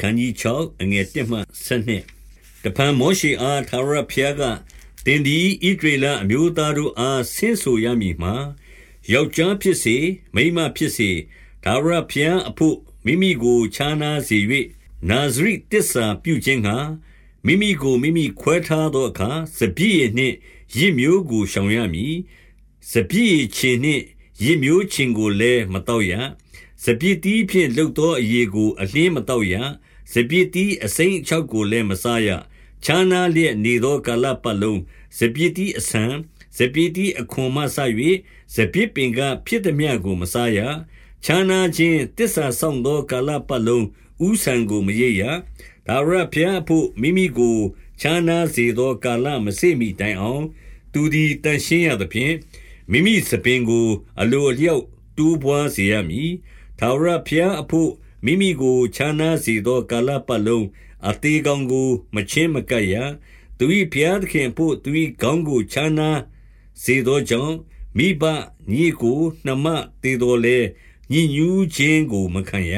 ခန်းကြီး6အငယ်1မှ7တပံမောရှိအားသာရဖျားကတင်ဒီဣဒရေလအမျိုးသားတို့အားဆင်းဆိုရမည်မှာယောက်ျားဖြစ်စေမိန်းမဖြစ်စေသာရဖျားအဖို့မိမိကိုခြားနာစေ၍နာဇရိတစ္ဆာပြုခြင်းကမိမိကိုမိမိခွဲထားသောအခါစပြည့်ရနှင့်ရစ်မျိုးကိုရှောင်ရမည်စပြည့်ချင်နှင့်ရစ်မျိုးချင်ကိုလည်းမတော့ရစပြည့်တီးဖြင့်လှုပ်သောအရေကိုအလင်းမတော့ရ စပြည့်တီးအစိမ့်အချောက်ကိုလည်းမစားရခြားနာလျက်နေသောကာလပတ်လုံးစပြည့်တီးအဆံစပြည့်တီးအခွန်မှဆ၍စပြည့်ပင်ကဖြစ်သည်မြကိုမစားရခြားနာခြင်းတစ္ဆာဆောင်သောကာလပတ်လုံးဥဆံကိုမရရဒါဝရဖျားဖို့မိမိကိုခြားနာစေသောကာလမစေမိတိုင်အောင် သူသည်တန်ရှင်းရသဖြင့်မိမိစပင်ကို အလိုအလျောက်တူးပွားစေရမည်ထာဝရဘုရားအဖို့ မိမိကိုခြားနာစေသော ကာလပတ်လုံးအသေးကောင်ကို မချင်းမကပ်ရသူ၏ဘုရားသခင်ဖို့သူ၏ခေါင်းကိုခြားနာစေသောကြောင့်မိဘညီကိုနှမသေးတော်လဲညဉ့်ညူးခြင်းကိုမခံရ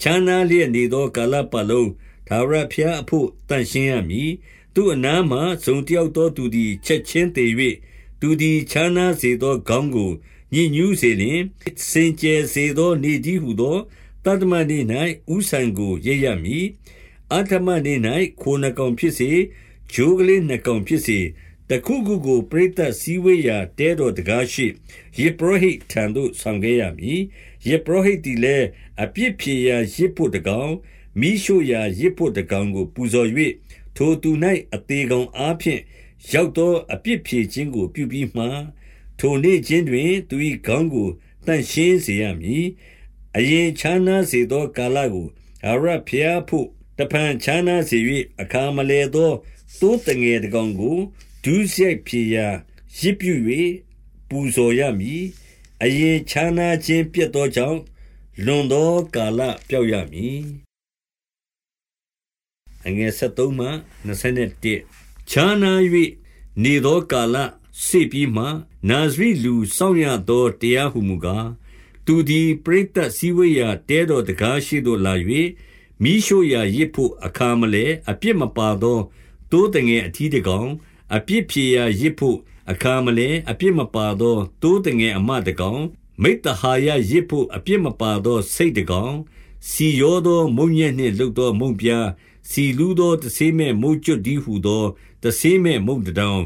ခြားနာလျက်နေသော ကာလပတ်လုံးထာဝရဘုရားအဖို့တန်ရှင်းရမည်သူအနားမှစုံတယောက်သောသူသည်ချက်ချင်းသေး၍သူသည်ခြားနာစေသောခေါင်းကိုညဉ့်ညူးစေလျင်စင်ကြယ်စေသောနေတည်းဟုသော တတ္တမနေ့၌ဥဆံကိုရိပ်ရမည်အတ္တမနေ့၌ခိုနှကောင်ဖြစ်စေဂျိုးကလေးနှကောင်ဖြစ်စေတခုခုကိုပရိသတ်စည်းဝေးရာတဲတော်တကားရှိယေပရောဟိတ်ထံသို့ဆောင်ခဲ့ရမည်ယေပရောဟိတ်သည်လည်းအပြစ်ဖြေရာရစ်ဖို့တကောင်မိရှုရာရစ်ဖို့တကောင်ကို ပူဇော်၍ထိုသူ၌အသေးကောင်အားဖြင့်ရောက်သောအပြစ်ဖြေခြင်းကို ပြုပြီးမှထိုနေ့ချင်းတွင် သူ၏ခေါင်းကိုတန့်ရှင်းစေရမည် အရင်ခြားနာစေသောကာလကိုအရဖျားဖို့တဖန်ခြားနာစေ၍အခါမလဲသောသိုးတငယ်တကောင်ကိုဒုစရိုက်ဖြေရာရစ်ပြု၍ပူဇော်ရမည်အရင်ခြားနာခြင်းပြတ်သောကြောင့်လွန်သောကာလပျောက်ရမည်အငယ်73မှ21ခြားနာ၍နေသောကာလစေပြီးမှနာဇရိလူစောင့်ရသောတရားဟုမူကား သူသည်ပရိသတ်စည်းဝေးရာတဲတော်တကားရှိသို့လာ၍မိရှုရာရစ်ဖို့အခါမလဲအပြစ်မပါသောတိုးတငယ်အထီးတကောင်အပြစ်ဖြေရာရစ်ဖို့အခါမလဲအပြစ်မပါသောတိုးတငယ်အမတကောင်မိတ္တဟာယရစ်ဖို့အပြစ်မပါသောစိတ်တကောင်စီရောသောမုံညက်နှင့်လှုပ်သောမုံပြားစီလူသောတဆေးမဲ့မုတ်ကျွတ်ဒီဟုသောတဆေးမဲ့မုတ်တောင်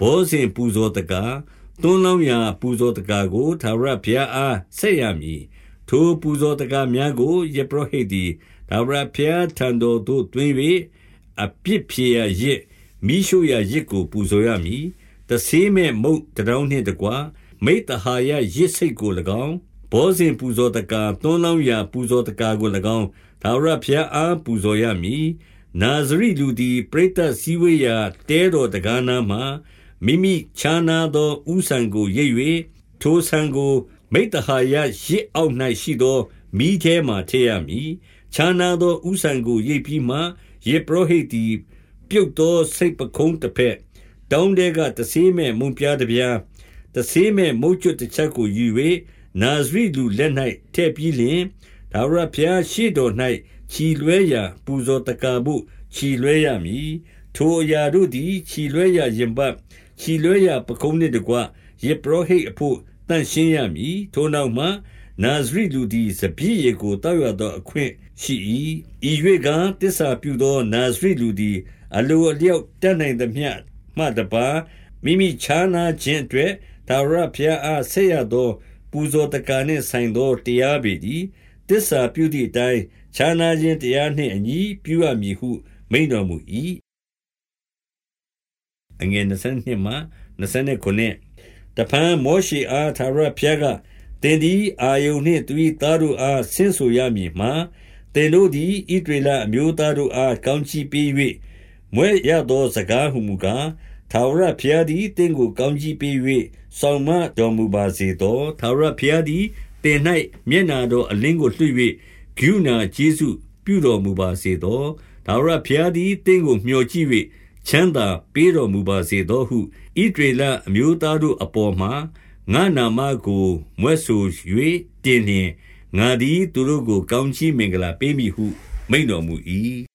ဘောဇင်ပူဇော်တကား တွန်းလောင်းရာပူဇော်တကားကိုသာရဘုရားအားဆက်ရမည်ထိုပူဇော်တကားများကိုယေပရောဟိတ်သည်သာရဘုရားထံတော်သို့တွင်၍အပြစ်ဖြေရရစ်မိရှုရရစ်ကို ပူဇော်ရမည်တဆေးမဲ့မုတ်တောင်နှင့်တကွမိတ္တဟာယရစ်စိတ်ကို၎င်းဘောဇင်ပူဇော်တကာတွန်းလောင်းရာပူဇော်တကာကို၎င်းထာဝရဘုရားအားပူဇော်ရမည်နာဇရိလူသည်ပရိသတ်စည်းဝေးရာတဲတော်တကားနာမှ မိမိခြားနာသောဥဆံကိုရိပ်၍ထိုဆံကို မိတ္တဟာယရစ်အောက်၌ရှိသောမိထဲမှထည့်ရမည်ခြားနာသောဥဆံကိုရိပ်ပြီးမှယေပရောဟိတ်သည်ပြုတ်သောစိတ်ပခုံးတစ်ဖက်တောင်းတဲကတဆေးမဲ့မုံပြားတပြားတဆေးမဲ့မုတ်ကျွတ်တစ်ချက်ကိုယူ၍နာဇရိလူလက်၌ထည့်ပြီးလျှင်ဒါဝရဖျားရှိတော်၌ခြီလွဲရာ ပူဇော်တကာမှုခြီလွဲရမည်ထိုအရာတို့သည်ခြီလွဲရာရင်ပတ် ခြီလွဲရာပကုံးနှင့်တကွယေပရောဟိတ်အဖို့တန့်ရှင်းရမည်ထိုနောက်မှနာဇရိလူသည်စပြည့်ရေကိုတောက်ရသောအခွင့်ရှိ၏ဤ၍ကတစ္ဆာပြုသောနာဇရိလူသည်အလိုအလျောက်တတ်နိုင်သမျှမှတပါမိမိခြားနာခြင်းအတွက်သာရဖျားအားဆက်ရသော ပူဇော်တကာနှင့်ဆိုင်သောတရားပေသည်တစ္ဆာပြုသည့်အတိုင်းခြားနာခြင်းတရားနှင့်အညီပြုရမည်ဟုမိန့်တော်မူ၏ အငယ်22မှ29တဖန်မောရှေအားသာရဖျားကတင်သည်အာယုန်နှင့်သူ၏သားတို့အားဆင့်ဆိုရမည်မှာတင်တို့သည်ဣဒရေလအမျိုးသားတို့အားကောင်းချီးပေး၍မွဲရသောစကားဟုမူကားထာဝရဘုရားသည်တင့်ကိုကောင်းကြီးပေး၍ဆောင်မတော်မူပါစေသောထာဝရဘုရားသည်တင်၌မျက်နာတော်အလင်းကိုလွှတ်၍ဂုဏကျေးဇူးပြုတော်မူပါစေသောထာဝရဘုရားသည်တင့်ကိုမျှော်ကြည့်၍ ချမ်းသာပေးတော်မူပါစေသောဟုဣဒရေလအမျိုးသားတို့အပေါ်မှာငါနာမကိုမွဲ့ဆို၍တင်လျင်ငါသည်သူတို့ကိုကောင်းချီးမင်္ဂလာပေးမည်ဟု မိန်တော်မူ၏